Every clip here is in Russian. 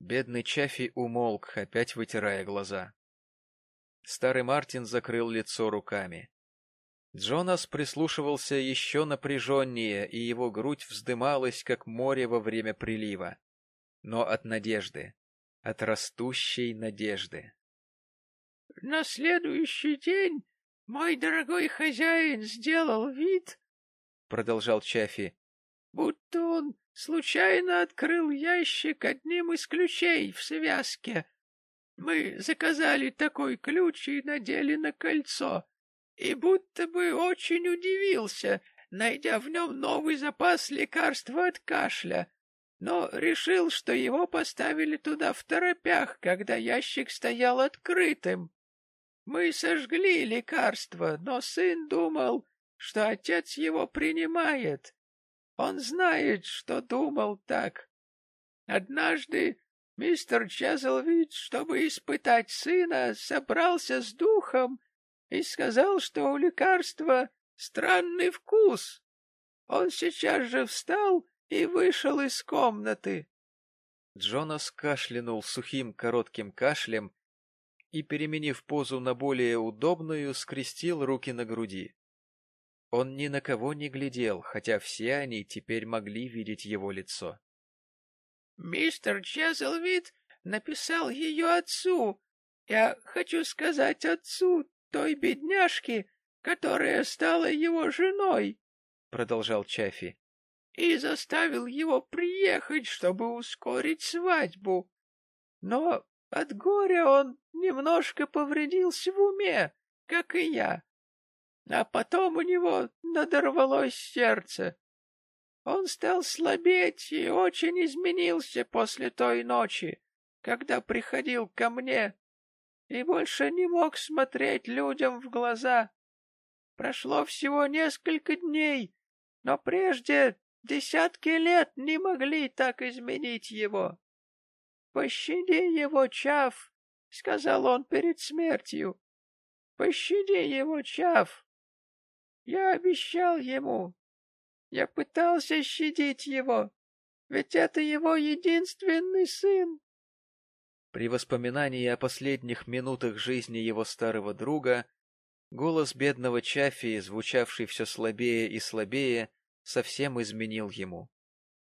Бедный Чаффи умолк, опять вытирая глаза. Старый Мартин закрыл лицо руками. Джонас прислушивался еще напряженнее, и его грудь вздымалась, как море во время прилива. Но от надежды, от растущей надежды. — На следующий день мой дорогой хозяин сделал вид, — продолжал Чаффи, — будто он случайно открыл ящик одним из ключей в связке. Мы заказали такой ключ и надели на кольцо, и будто бы очень удивился, найдя в нем новый запас лекарства от кашля, но решил, что его поставили туда в торопях, когда ящик стоял открытым. Мы сожгли лекарство, но сын думал, что отец его принимает. Он знает, что думал так. Однажды мистер Чезлвид, чтобы испытать сына, собрался с духом и сказал, что у лекарства странный вкус. Он сейчас же встал и вышел из комнаты. Джонас кашлянул сухим коротким кашлем и, переменив позу на более удобную, скрестил руки на груди. Он ни на кого не глядел, хотя все они теперь могли видеть его лицо. — Мистер Чезлвид написал ее отцу. Я хочу сказать отцу той бедняжки, которая стала его женой, — продолжал Чаффи и заставил его приехать, чтобы ускорить свадьбу. Но от горя он немножко повредился в уме, как и я. А потом у него надорвалось сердце. Он стал слабеть и очень изменился после той ночи, когда приходил ко мне, и больше не мог смотреть людям в глаза. Прошло всего несколько дней, но прежде Десятки лет не могли так изменить его. «Пощади его, Чав!» — сказал он перед смертью. «Пощади его, Чав!» Я обещал ему. Я пытался щадить его, ведь это его единственный сын. При воспоминании о последних минутах жизни его старого друга голос бедного Чаффи, звучавший все слабее и слабее, совсем изменил ему.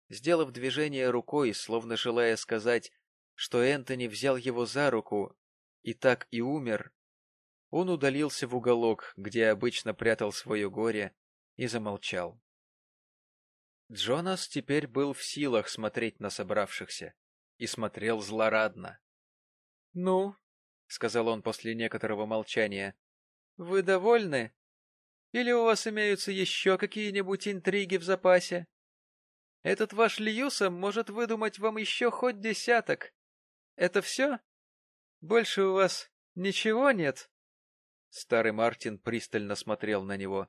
Сделав движение рукой, словно желая сказать, что Энтони взял его за руку и так и умер, он удалился в уголок, где обычно прятал свое горе, и замолчал. Джонас теперь был в силах смотреть на собравшихся, и смотрел злорадно. — Ну, — сказал он после некоторого молчания, — вы довольны? Или у вас имеются еще какие-нибудь интриги в запасе? Этот ваш Льюсом может выдумать вам еще хоть десяток. Это все? Больше у вас ничего нет?» Старый Мартин пристально смотрел на него.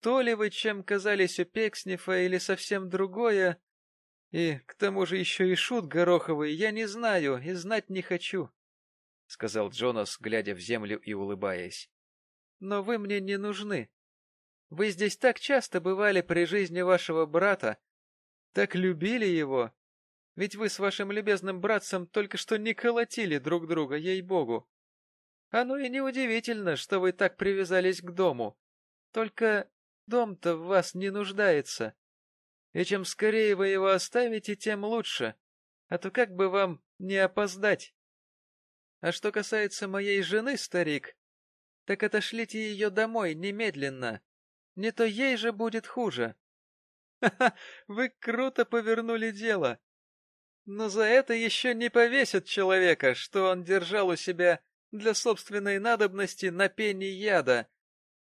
«То ли вы чем казались у Пекснифа или совсем другое, и к тому же еще и шут гороховый, я не знаю и знать не хочу», — сказал Джонас, глядя в землю и улыбаясь но вы мне не нужны. Вы здесь так часто бывали при жизни вашего брата, так любили его. Ведь вы с вашим любезным братцем только что не колотили друг друга, ей-богу. Оно и неудивительно, что вы так привязались к дому. Только дом-то в вас не нуждается. И чем скорее вы его оставите, тем лучше. А то как бы вам не опоздать. А что касается моей жены, старик, так отошлите ее домой немедленно. Не то ей же будет хуже. Ха-ха, вы круто повернули дело. Но за это еще не повесят человека, что он держал у себя для собственной надобности на пене яда,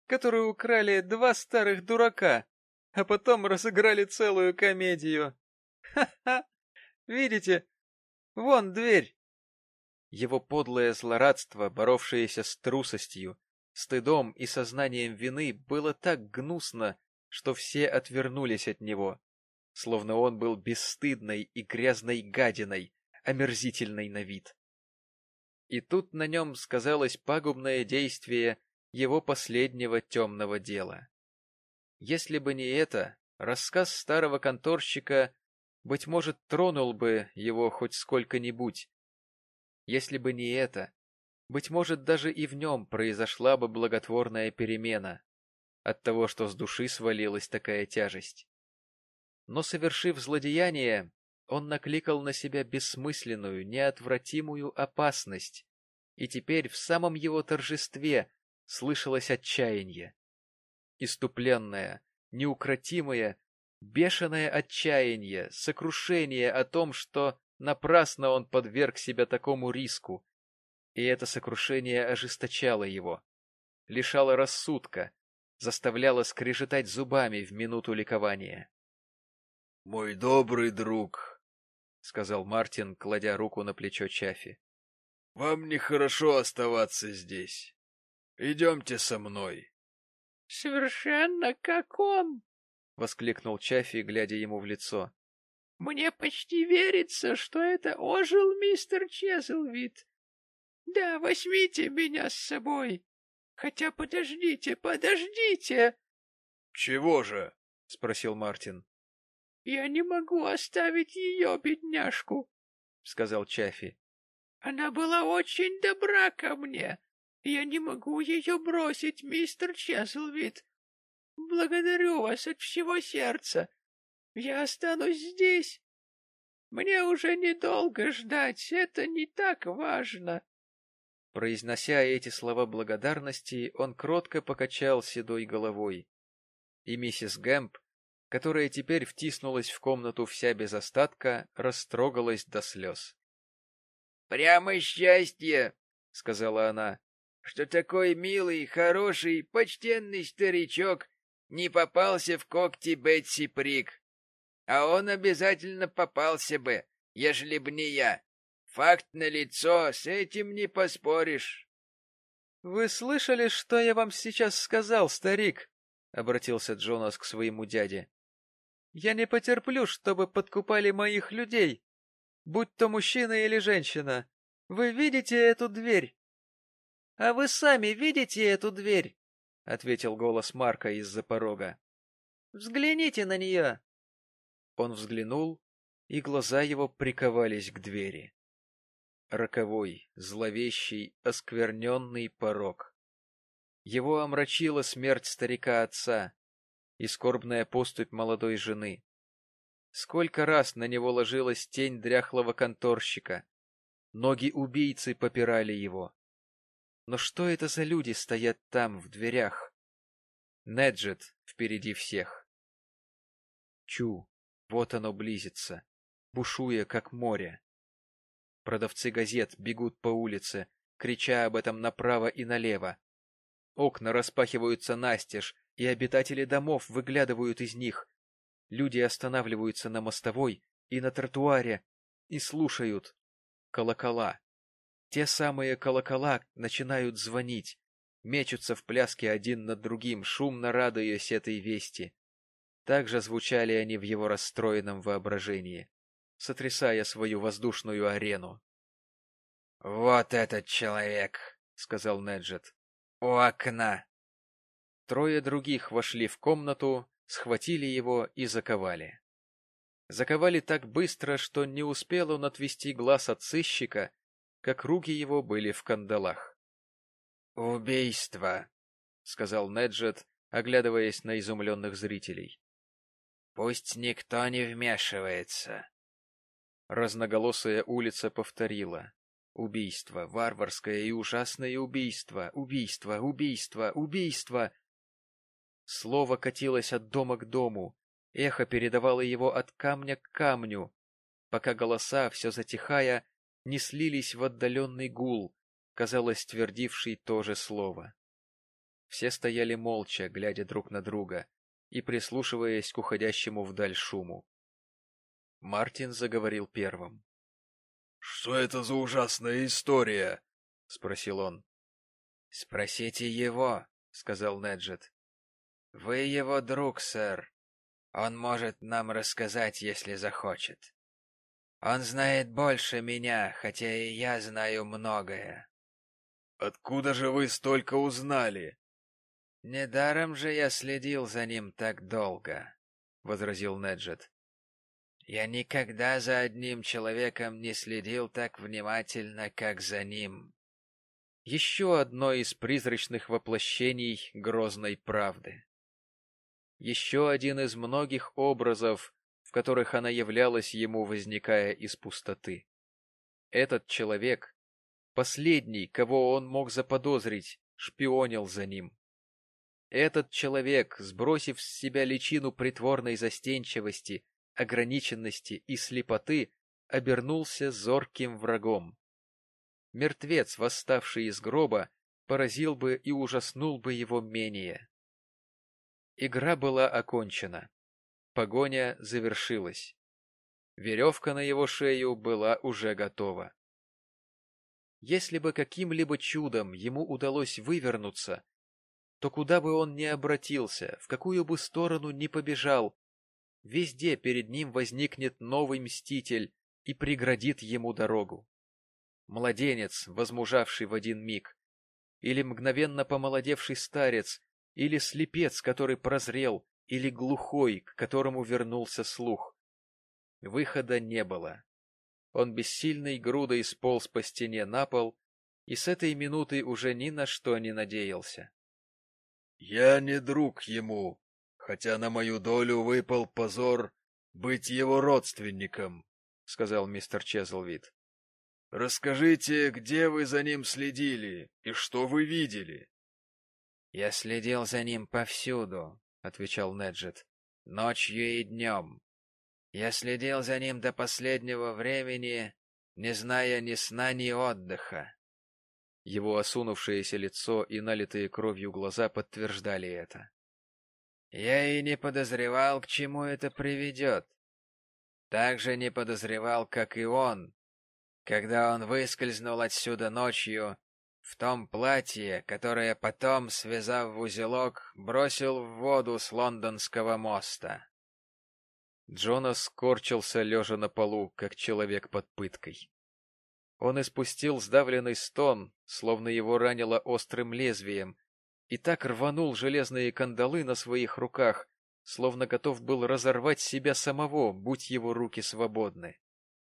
которую украли два старых дурака, а потом разыграли целую комедию. Ха-ха! Видите? Вон дверь. Его подлое злорадство, боровшееся с трусостью, стыдом и сознанием вины было так гнусно, что все отвернулись от него, словно он был бесстыдной и грязной гадиной, омерзительной на вид. И тут на нем сказалось пагубное действие его последнего темного дела. Если бы не это, рассказ старого конторщика быть может, тронул бы его хоть сколько-нибудь. Если бы не это, быть может, даже и в нем произошла бы благотворная перемена от того, что с души свалилась такая тяжесть. Но, совершив злодеяние, он накликал на себя бессмысленную, неотвратимую опасность, и теперь в самом его торжестве слышалось отчаяние. Иступленное, неукротимое, бешеное отчаяние, сокрушение о том, что напрасно он подверг себя такому риску, и это сокрушение ожесточало его, лишало рассудка, заставляло скрежетать зубами в минуту ликования. — Мой добрый друг, — сказал Мартин, кладя руку на плечо Чафи, — вам нехорошо оставаться здесь. Идемте со мной. — Совершенно как он, — воскликнул Чафи, глядя ему в лицо. — Мне почти верится, что это ожил мистер Чезлвид. Да, возьмите меня с собой. Хотя подождите, подождите. — Чего же? — спросил Мартин. — Я не могу оставить ее, бедняжку, — сказал Чафи. — Она была очень добра ко мне. Я не могу ее бросить, мистер Чеслвид. Благодарю вас от всего сердца. Я останусь здесь. Мне уже недолго ждать, это не так важно. Произнося эти слова благодарности, он кротко покачал седой головой. И миссис Гэмп, которая теперь втиснулась в комнату вся без остатка, растрогалась до слез. — Прямо счастье, — сказала она, — что такой милый, хороший, почтенный старичок не попался в когти Бетси Прик. А он обязательно попался бы, ежели б не я. Факт налицо, с этим не поспоришь. — Вы слышали, что я вам сейчас сказал, старик? — обратился Джонас к своему дяде. — Я не потерплю, чтобы подкупали моих людей, будь то мужчина или женщина. Вы видите эту дверь? — А вы сами видите эту дверь? — ответил голос Марка из-за порога. — Взгляните на нее. Он взглянул, и глаза его приковались к двери роковой, зловещий, оскверненный порог. Его омрачила смерть старика-отца и скорбная поступь молодой жены. Сколько раз на него ложилась тень дряхлого конторщика. Ноги убийцы попирали его. Но что это за люди стоят там, в дверях? Неджет впереди всех. Чу, вот оно близится, бушуя, как море. Продавцы газет бегут по улице, крича об этом направо и налево. Окна распахиваются настежь, и обитатели домов выглядывают из них. Люди останавливаются на мостовой и на тротуаре и слушают. Колокола. Те самые колокола начинают звонить, мечутся в пляске один над другим, шумно радуясь этой вести. Так же звучали они в его расстроенном воображении сотрясая свою воздушную арену. — Вот этот человек, — сказал Неджет, — у окна. Трое других вошли в комнату, схватили его и заковали. Заковали так быстро, что не успел он отвести глаз от сыщика, как руки его были в кандалах. — Убийство, — сказал Неджет, оглядываясь на изумленных зрителей. — Пусть никто не вмешивается. Разноголосая улица повторила. Убийство, варварское и ужасное убийство, убийство, убийство, убийство. Слово катилось от дома к дому, эхо передавало его от камня к камню, пока голоса, все затихая, не слились в отдаленный гул, казалось, твердивший то же слово. Все стояли молча, глядя друг на друга и прислушиваясь к уходящему вдаль шуму. Мартин заговорил первым. — Что это за ужасная история? — спросил он. — Спросите его, — сказал Неджет. — Вы его друг, сэр. Он может нам рассказать, если захочет. Он знает больше меня, хотя и я знаю многое. — Откуда же вы столько узнали? — Недаром же я следил за ним так долго, — возразил Неджет. Я никогда за одним человеком не следил так внимательно, как за ним. Еще одно из призрачных воплощений грозной правды. Еще один из многих образов, в которых она являлась ему, возникая из пустоты. Этот человек, последний, кого он мог заподозрить, шпионил за ним. Этот человек, сбросив с себя личину притворной застенчивости, ограниченности и слепоты, обернулся зорким врагом. Мертвец, восставший из гроба, поразил бы и ужаснул бы его менее. Игра была окончена. Погоня завершилась. Веревка на его шею была уже готова. Если бы каким-либо чудом ему удалось вывернуться, то куда бы он ни обратился, в какую бы сторону ни побежал, везде перед ним возникнет новый мститель и преградит ему дорогу. Младенец, возмужавший в один миг, или мгновенно помолодевший старец, или слепец, который прозрел, или глухой, к которому вернулся слух. Выхода не было. Он бессильной грудой сполз по стене на пол и с этой минуты уже ни на что не надеялся. — Я не друг ему, хотя на мою долю выпал позор быть его родственником, — сказал мистер Чезлвид. — Расскажите, где вы за ним следили и что вы видели? — Я следил за ним повсюду, — отвечал Неджет, — ночью и днем. Я следил за ним до последнего времени, не зная ни сна, ни отдыха. Его осунувшееся лицо и налитые кровью глаза подтверждали это. Я и не подозревал, к чему это приведет. Так же не подозревал, как и он, когда он выскользнул отсюда ночью в том платье, которое потом, связав в узелок, бросил в воду с лондонского моста. Джонас скорчился, лежа на полу, как человек под пыткой. Он испустил сдавленный стон, словно его ранило острым лезвием, и так рванул железные кандалы на своих руках, словно готов был разорвать себя самого, будь его руки свободны.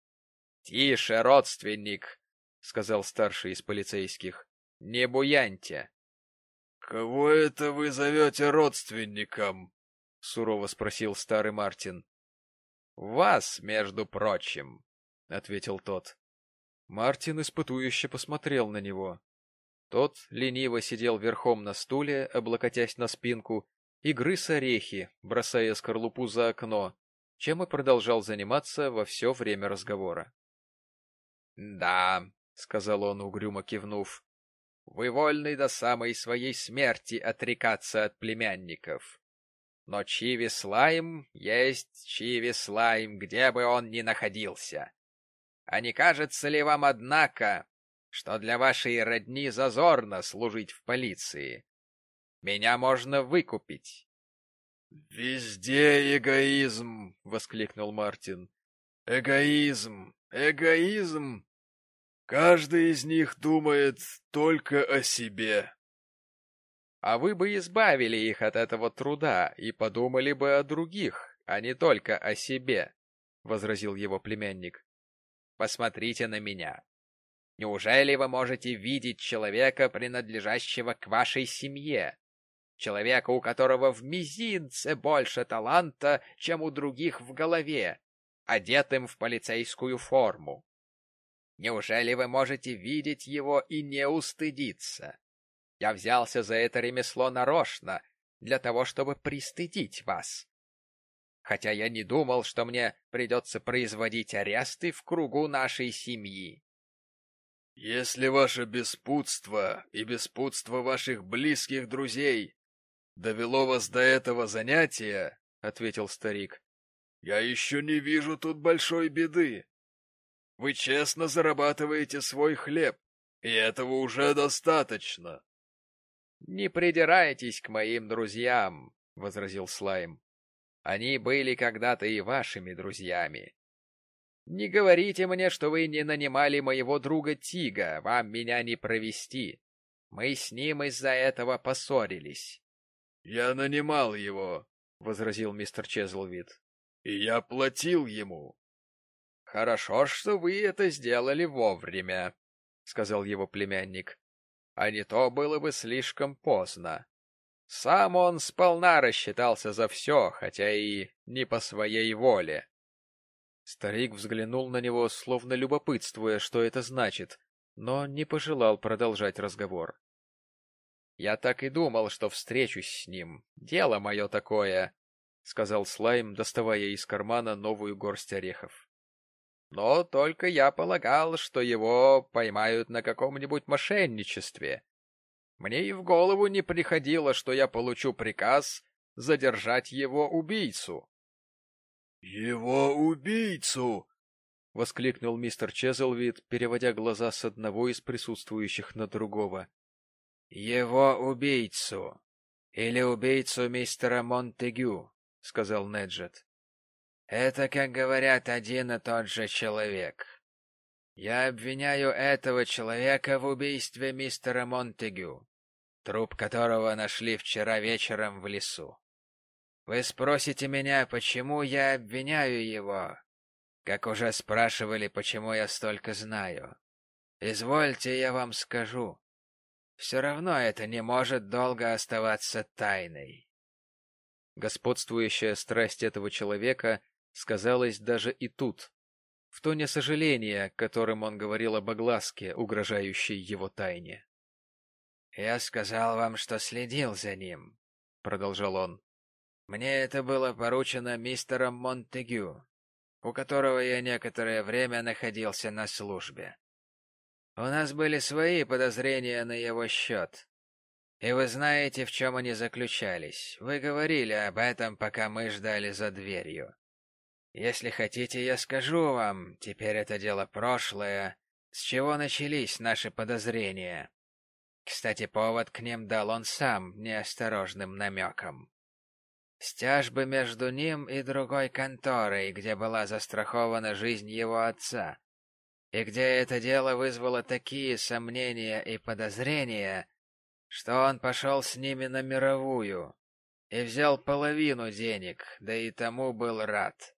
— Тише, родственник! — сказал старший из полицейских. — Не буяньте! — Кого это вы зовете родственником? — сурово спросил старый Мартин. — Вас, между прочим, — ответил тот. Мартин испытующе посмотрел на него. Тот лениво сидел верхом на стуле, облокотясь на спинку, и грыз орехи, бросая скорлупу за окно, чем и продолжал заниматься во все время разговора. — Да, — сказал он, угрюмо кивнув, — вы вольны до самой своей смерти отрекаться от племянников. Но Чиви Слайм есть Чиви Слайм, где бы он ни находился. А не кажется ли вам, однако, что для вашей родни зазорно служить в полиции. Меня можно выкупить. — Везде эгоизм! — воскликнул Мартин. — Эгоизм! Эгоизм! Каждый из них думает только о себе. — А вы бы избавили их от этого труда и подумали бы о других, а не только о себе, — возразил его племянник. — Посмотрите на меня. Неужели вы можете видеть человека, принадлежащего к вашей семье? Человека, у которого в мизинце больше таланта, чем у других в голове, одетым в полицейскую форму. Неужели вы можете видеть его и не устыдиться? Я взялся за это ремесло нарочно, для того, чтобы пристыдить вас. Хотя я не думал, что мне придется производить аресты в кругу нашей семьи. Если ваше беспутство и беспутство ваших близких друзей довело вас до этого занятия, — ответил старик, — я еще не вижу тут большой беды. Вы честно зарабатываете свой хлеб, и этого уже достаточно. — Не придирайтесь к моим друзьям, — возразил Слайм. — Они были когда-то и вашими друзьями. Не говорите мне, что вы не нанимали моего друга Тига, вам меня не провести. Мы с ним из-за этого поссорились. — Я нанимал его, — возразил мистер Чезлвид. и я платил ему. — Хорошо, что вы это сделали вовремя, — сказал его племянник. — А не то было бы слишком поздно. Сам он сполна рассчитался за все, хотя и не по своей воле. Старик взглянул на него, словно любопытствуя, что это значит, но не пожелал продолжать разговор. «Я так и думал, что встречусь с ним. Дело мое такое», — сказал Слайм, доставая из кармана новую горсть орехов. «Но только я полагал, что его поймают на каком-нибудь мошенничестве. Мне и в голову не приходило, что я получу приказ задержать его убийцу». «Его убийцу!» — воскликнул мистер Чезлвид, переводя глаза с одного из присутствующих на другого. — Его убийцу. Или убийцу мистера Монтегю, — сказал Неджет. — Это, как говорят, один и тот же человек. Я обвиняю этого человека в убийстве мистера Монтегю, труп которого нашли вчера вечером в лесу. Вы спросите меня, почему я обвиняю его, как уже спрашивали, почему я столько знаю. Извольте, я вам скажу. Все равно это не может долго оставаться тайной. Господствующая страсть этого человека сказалась даже и тут, в тоне сожаления, которым он говорил об огласке, угрожающей его тайне. «Я сказал вам, что следил за ним», — продолжал он. «Мне это было поручено мистером Монтегю, у которого я некоторое время находился на службе. У нас были свои подозрения на его счет. И вы знаете, в чем они заключались. Вы говорили об этом, пока мы ждали за дверью. Если хотите, я скажу вам, теперь это дело прошлое, с чего начались наши подозрения. Кстати, повод к ним дал он сам неосторожным намеком. Стяжбы между ним и другой конторой, где была застрахована жизнь его отца, и где это дело вызвало такие сомнения и подозрения, что он пошел с ними на мировую и взял половину денег, да и тому был рад.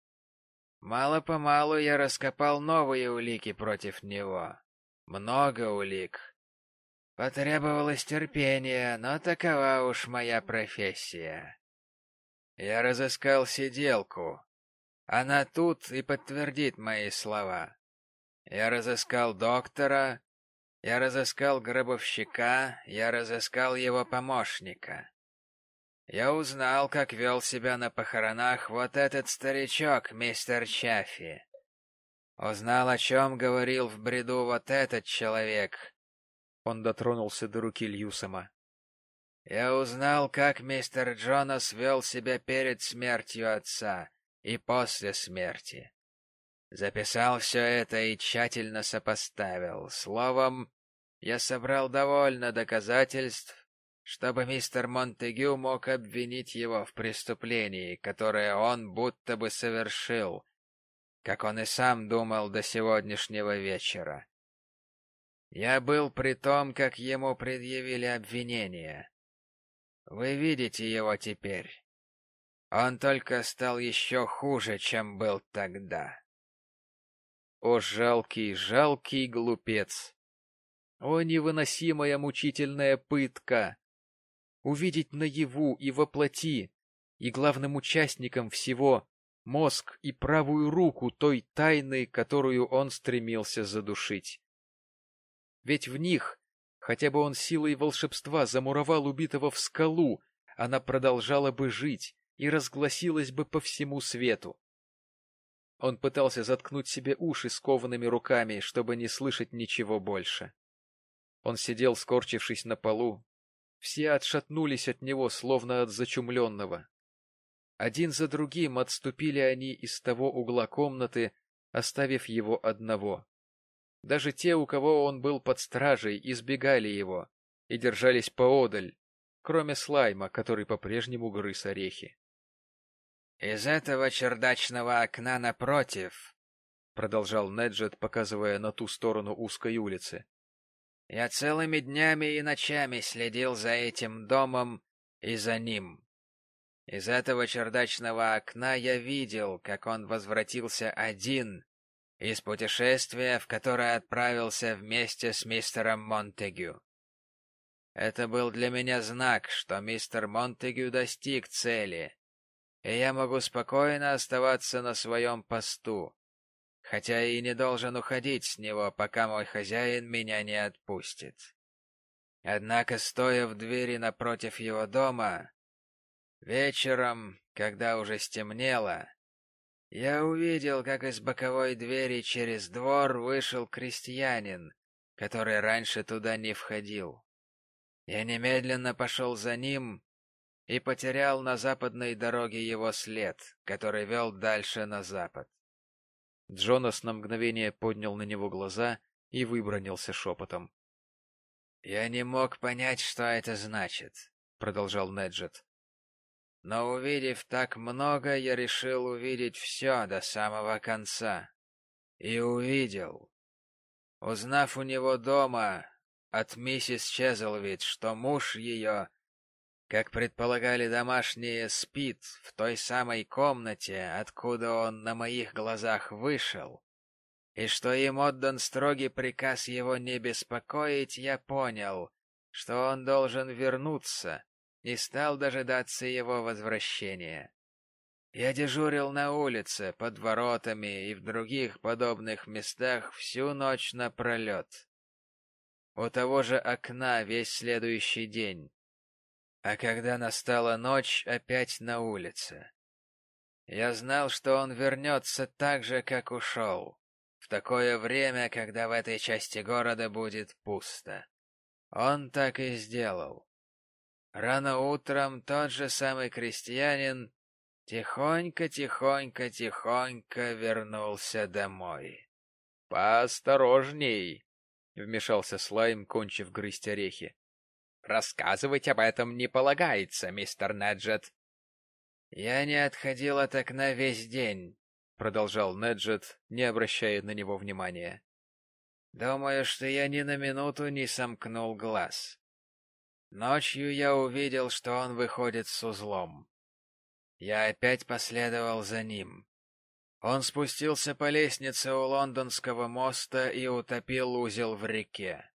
Мало-помалу я раскопал новые улики против него. Много улик. Потребовалось терпение, но такова уж моя профессия. Я разыскал сиделку. Она тут и подтвердит мои слова. Я разыскал доктора, я разыскал гробовщика, я разыскал его помощника. Я узнал, как вел себя на похоронах вот этот старичок, мистер Чаффи. Узнал, о чем говорил в бреду вот этот человек. Он дотронулся до руки Льюсома. Я узнал, как мистер Джонас вел себя перед смертью отца и после смерти. Записал все это и тщательно сопоставил. Словом, я собрал довольно доказательств, чтобы мистер Монтегю мог обвинить его в преступлении, которое он будто бы совершил, как он и сам думал до сегодняшнего вечера. Я был при том, как ему предъявили обвинение. Вы видите его теперь. Он только стал еще хуже, чем был тогда. О, жалкий, жалкий глупец! О, невыносимая мучительная пытка! Увидеть наяву и воплоти, и главным участником всего мозг и правую руку той тайны, которую он стремился задушить. Ведь в них Хотя бы он силой волшебства замуровал убитого в скалу, она продолжала бы жить и разгласилась бы по всему свету. Он пытался заткнуть себе уши скованными руками, чтобы не слышать ничего больше. Он сидел, скорчившись на полу. Все отшатнулись от него, словно от зачумленного. Один за другим отступили они из того угла комнаты, оставив его одного. Даже те, у кого он был под стражей, избегали его и держались поодаль, кроме Слайма, который по-прежнему грыз орехи. «Из этого чердачного окна напротив», — продолжал Неджет, показывая на ту сторону узкой улицы, — «я целыми днями и ночами следил за этим домом и за ним. Из этого чердачного окна я видел, как он возвратился один из путешествия, в которое отправился вместе с мистером Монтегю. Это был для меня знак, что мистер Монтегю достиг цели, и я могу спокойно оставаться на своем посту, хотя и не должен уходить с него, пока мой хозяин меня не отпустит. Однако, стоя в двери напротив его дома, вечером, когда уже стемнело, я увидел, как из боковой двери через двор вышел крестьянин, который раньше туда не входил. Я немедленно пошел за ним и потерял на западной дороге его след, который вел дальше на запад. Джонас на мгновение поднял на него глаза и выбронился шепотом. «Я не мог понять, что это значит», — продолжал Неджет. «Но увидев так много, я решил увидеть все до самого конца. И увидел. Узнав у него дома от миссис Чезлвид, что муж ее, как предполагали домашние, спит в той самой комнате, откуда он на моих глазах вышел, и что им отдан строгий приказ его не беспокоить, я понял, что он должен вернуться, и стал дожидаться его возвращения. Я дежурил на улице, под воротами и в других подобных местах всю ночь напролет. У того же окна весь следующий день. А когда настала ночь, опять на улице. Я знал, что он вернется так же, как ушел в такое время, когда в этой части города будет пусто. Он так и сделал. Рано утром тот же самый крестьянин тихонько-тихонько-тихонько вернулся домой. — Поосторожней! — вмешался Слайм, кончив грызть орехи. — Рассказывать об этом не полагается, мистер Неджет. — Я не отходил от окна весь день, продолжал Неджет, не обращая на него внимания. Думаю, что я ни на минуту не сомкнул глаз. Ночью я увидел, что он выходит с узлом. Я опять последовал за ним. Он спустился по лестнице у лондонского моста и утопил узел в реке.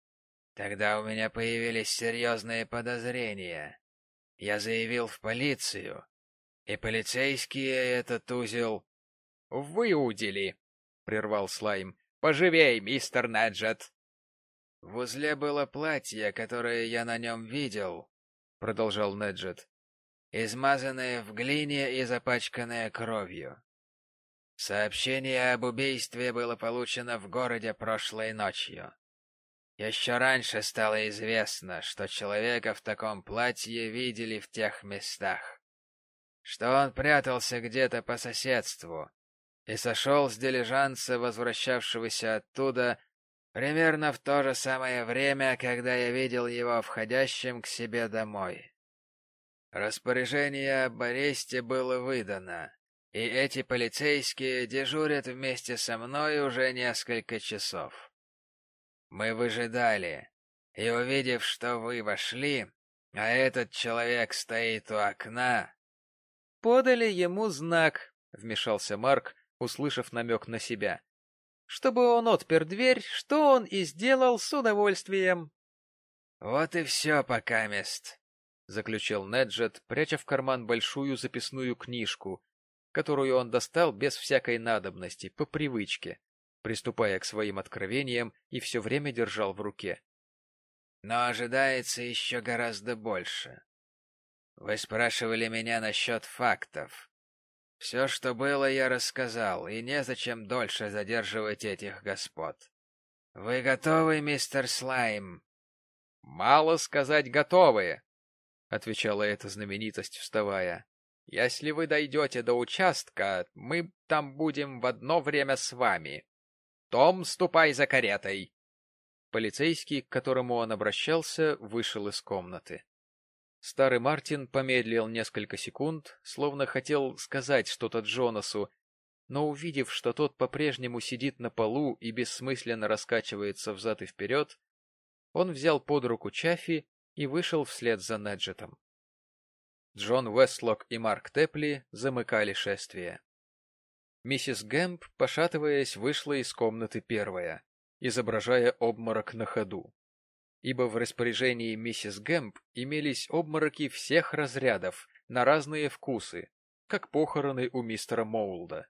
Тогда у меня появились серьезные подозрения. Я заявил в полицию, и полицейские этот узел «Выудили!» — прервал Слайм. «Поживей, мистер Неджет!» «В узле было платье, которое я на нем видел», — продолжал Неджет, «измазанное в глине и запачканное кровью. Сообщение об убийстве было получено в городе прошлой ночью. Еще раньше стало известно, что человека в таком платье видели в тех местах, что он прятался где-то по соседству, и сошел с дилижанса, возвращавшегося оттуда, примерно в то же самое время, когда я видел его входящим к себе домой. Распоряжение об аресте было выдано, и эти полицейские дежурят вместе со мной уже несколько часов. Мы выжидали, и увидев, что вы вошли, а этот человек стоит у окна... — Подали ему знак, — вмешался Марк, услышав намек на себя. Чтобы он отпер дверь, что он и сделал с удовольствием. — Вот и все пока мест, — заключил Неджет, пряча в карман большую записную книжку, которую он достал без всякой надобности, по привычке, приступая к своим откровениям и все время держал в руке. — Но ожидается еще гораздо больше. Вы спрашивали меня насчет фактов. Все, что было, я рассказал, и незачем дольше задерживать этих господ. Вы готовы, мистер Слайм? — Мало сказать готовы, — отвечала эта знаменитость, вставая. — Если вы дойдете до участка, мы там будем в одно время с вами. Том, ступай за каретой. Полицейский, к которому он обращался, вышел из комнаты. Старый Мартин помедлил несколько секунд, словно хотел сказать что-то Джонасу, но увидев, что тот по-прежнему сидит на полу и бессмысленно раскачивается взад и вперед, он взял под руку Чаффи и вышел вслед за Неджетом. Джон Уэстлок и Марк Тепли замыкали шествие. Миссис Гэмп, пошатываясь, вышла из комнаты первая, изображая обморок на ходу. Ибо в распоряжении миссис Гэмп имелись обмороки всех разрядов на разные вкусы, как похороны у мистера Моулда.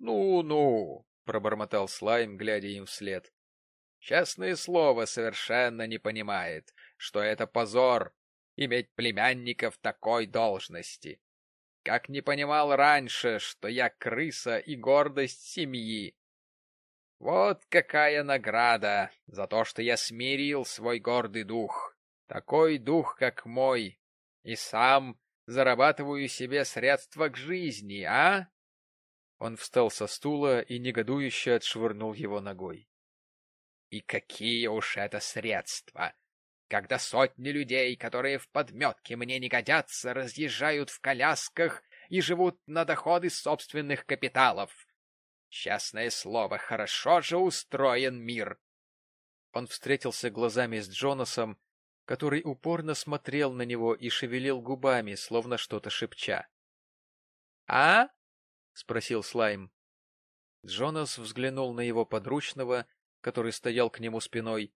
«Ну-ну», — пробормотал Слайм, глядя им вслед. «Честное слово, совершенно не понимает, что это позор иметь племянника в такой должности. Как не понимал раньше, что я крыса и гордость семьи. Вот какая награда за то, что я смирил свой гордый дух, такой дух, как мой, и сам зарабатываю себе средства к жизни, а? Он встал со стула и негодующе отшвырнул его ногой. И какие уж это средства! Когда сотни людей, которые в подметке мне не годятся, разъезжают в колясках и живут на доходы собственных капиталов. Честное слово, хорошо же устроен мир. Он встретился глазами с Джонасом, который упорно смотрел на него и шевелил губами, словно что-то шепча. — А? — спросил Слайм. Джонас взглянул на его подручного, который стоял к нему спиной,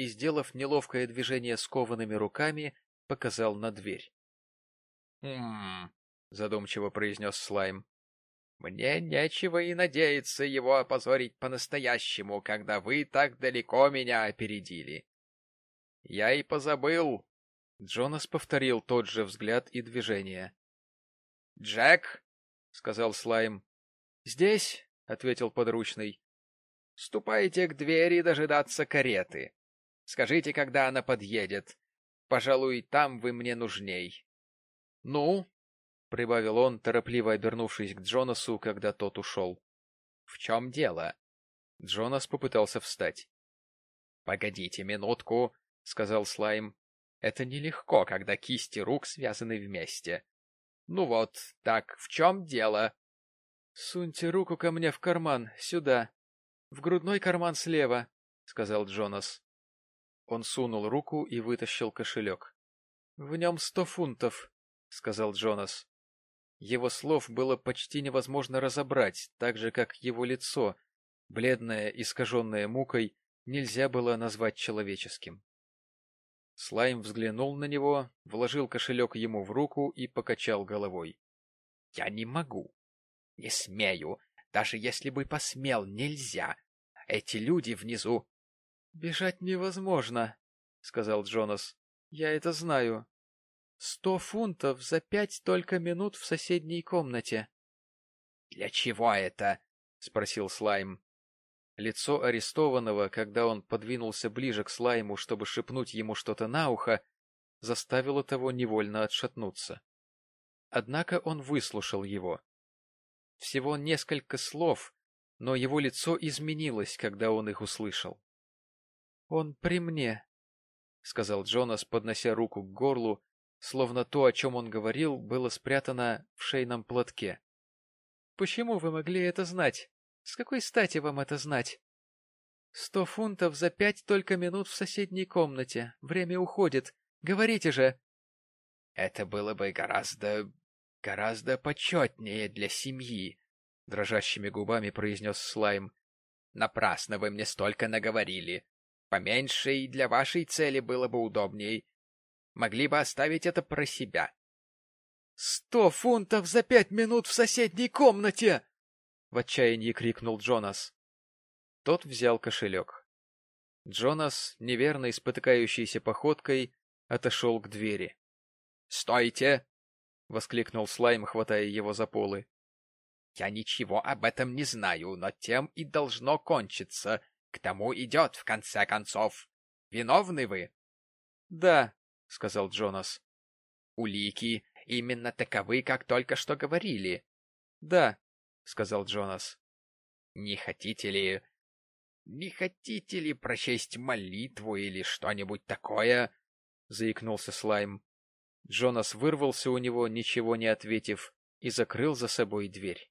и, сделав неловкое движение скованными руками, показал на дверь. — Хм... — задумчиво произнес Слайм. — Мне нечего и надеяться его опозорить по-настоящему, когда вы так далеко меня опередили. Я и позабыл. Джонас повторил тот же взгляд и движение. — Джек, — сказал Слайм. — Здесь, — ответил подручный. — Ступайте к двери дожидаться кареты. Скажите, когда она подъедет. Пожалуй, там вы мне нужней. — Ну, — прибавил он, торопливо обернувшись к Джонасу, когда тот ушел. — В чем дело? Джонас попытался встать. — Погодите минутку, — сказал Слайм. — Это нелегко, когда кисти рук связаны вместе. — Ну вот, так в чем дело? — Суньте руку ко мне в карман, сюда. В грудной карман слева, — сказал Джонас. Он сунул руку и вытащил кошелек. — В нем сто фунтов, — сказал Джонас. Его слов было почти невозможно разобрать, так же, как его лицо, бледное, искаженное мукой, нельзя было назвать человеческим. Слайм взглянул на него, вложил кошелек ему в руку и покачал головой. — Я не могу. Не смею. Даже если бы посмел, нельзя. Эти люди внизу... — Бежать невозможно, — сказал Джонас. — Я это знаю. Сто фунтов за пять только минут в соседней комнате. — Для чего это? — спросил Слайм. Лицо арестованного, когда он подвинулся ближе к Слайму, чтобы шепнуть ему что-то на ухо, заставило того невольно отшатнуться. Однако он выслушал его. Всего несколько слов, но его лицо изменилось, когда он их услышал. — Он при мне, — сказал Джонас, поднося руку к горлу, словно то, о чем он говорил, было спрятано в шейном платке. — Почему вы могли это знать? С какой стати вам это знать? Сто фунтов за пять только минут в соседней комнате. Время уходит. Говорите же. Это было бы гораздо... гораздо почетнее для семьи, — дрожащими губами произнес Слайм. Напрасно вы мне столько наговорили. Поменьше и для вашей цели было бы удобней. Могли бы оставить это про себя. — Сто фунтов за пять минут в соседней комнате! — в отчаянии крикнул Джонас. Тот взял кошелек. Джонас, неверно спотыкающейся походкой, отошел к двери. «Стойте!» — воскликнул Слайм, хватая его за полы. «Я ничего об этом не знаю, но тем и должно кончиться. К тому идет, в конце концов. Виновны вы?» «Да», — сказал Джонас. «Улики именно таковы, как только что говорили». «Да», — сказал Джонас. — Не хотите ли... Не хотите ли прочесть молитву или что-нибудь такое? — заикнулся Слайм. Джонас вырвался у него, ничего не ответив, и закрыл за собой дверь.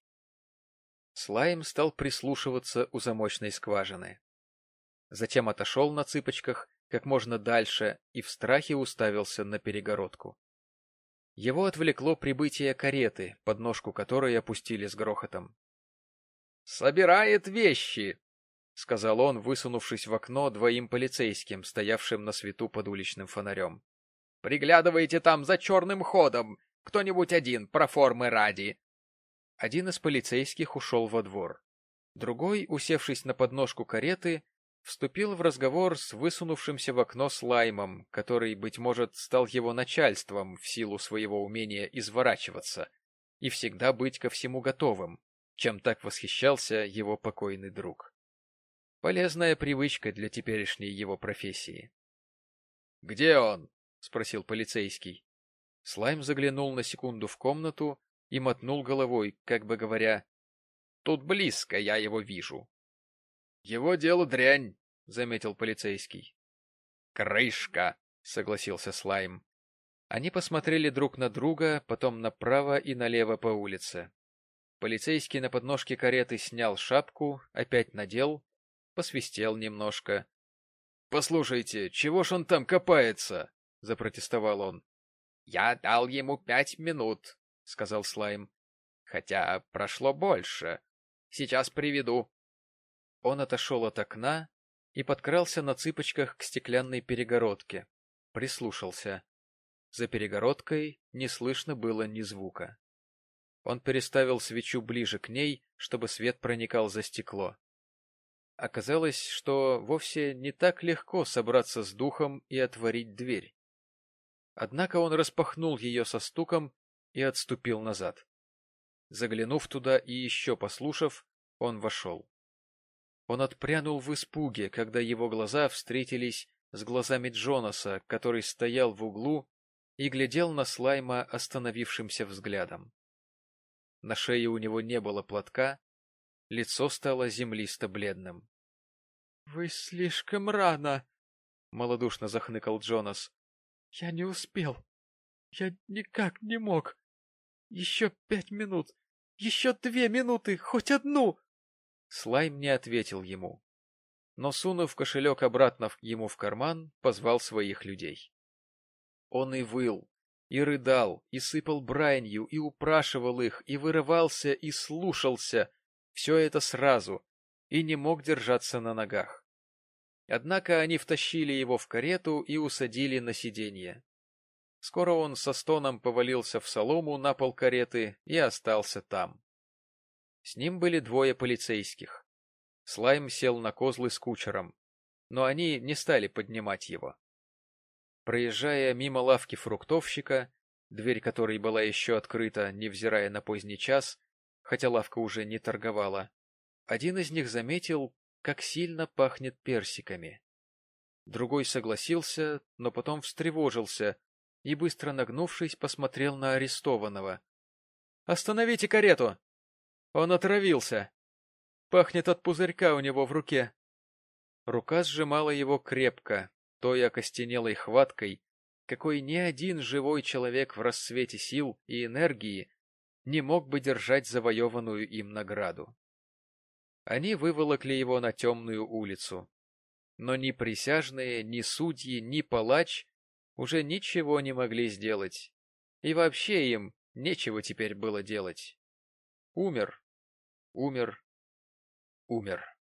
Слайм стал прислушиваться у замочной скважины. Затем отошел на цыпочках как можно дальше и в страхе уставился на перегородку. Его отвлекло прибытие кареты, подножку которой опустили с грохотом. «Собирает вещи!» — сказал он, высунувшись в окно двоим полицейским, стоявшим на свету под уличным фонарем. «Приглядывайте там за черным ходом! Кто-нибудь один, про формы ради!» Один из полицейских ушел во двор. Другой, усевшись на подножку кареты, вступил в разговор с высунувшимся в окно слаймом, который, быть может, стал его начальством в силу своего умения изворачиваться и всегда быть ко всему готовым, чем так восхищался его покойный друг. Полезная привычка для теперешней его профессии. — Где он? — спросил полицейский. Слайм заглянул на секунду в комнату и мотнул головой, как бы говоря, «Тут близко, я его вижу». «Его дело дрянь», — заметил полицейский. «Крышка», — согласился Слайм. Они посмотрели друг на друга, потом направо и налево по улице. Полицейский на подножке кареты снял шапку, опять надел, посвистел немножко. — Послушайте, чего ж он там копается? — запротестовал он. — Я дал ему пять минут, — сказал Слайм. — Хотя прошло больше. Сейчас приведу. Он отошел от окна и подкрался на цыпочках к стеклянной перегородке. Прислушался. За перегородкой не слышно было ни звука. Он переставил свечу ближе к ней, чтобы свет проникал за стекло. Оказалось, что вовсе не так легко собраться с духом и отворить дверь. Однако он распахнул ее со стуком и отступил назад. Заглянув туда и еще послушав, он вошел. Он отпрянул в испуге, когда его глаза встретились с глазами Джонаса, который стоял в углу и глядел на Слайма остановившимся взглядом. На шее у него не было платка, лицо стало землисто-бледным. — Вы слишком рано! — малодушно захныкал Джонас. — Я не успел. Я никак не мог. Еще пять минут. Еще две минуты. Хоть одну. Слайм не ответил ему. Но, сунув кошелек обратно ему в карман, позвал своих людей. Он и выл, и рыдал, и сыпал бранью, и упрашивал их, и вырывался, и слушался, все это сразу, и не мог держаться на ногах. Однако они втащили его в карету и усадили на сиденье. Скоро он со стоном повалился в солому на пол кареты и остался там. С ним были двое полицейских. Слайм сел на козлы с кучером, но они не стали поднимать его. Проезжая мимо лавки фруктовщика, дверь которой была еще открыта, невзирая на поздний час, хотя лавка уже не торговала, один из них заметил, как сильно пахнет персиками. Другой согласился, но потом встревожился и, быстро нагнувшись, посмотрел на арестованного. — Остановите карету! Он отравился! Пахнет от пузырька у него в руке. Рука сжимала его крепко, той окостенелой хваткой, какой ни один живой человек в рассвете сил и энергии не мог бы держать завоеванную им награду. Они выволокли его на темную улицу. Но ни присяжные, ни судьи, ни палач уже ничего не могли сделать. И вообще им нечего теперь было делать. Умер, умер, умер.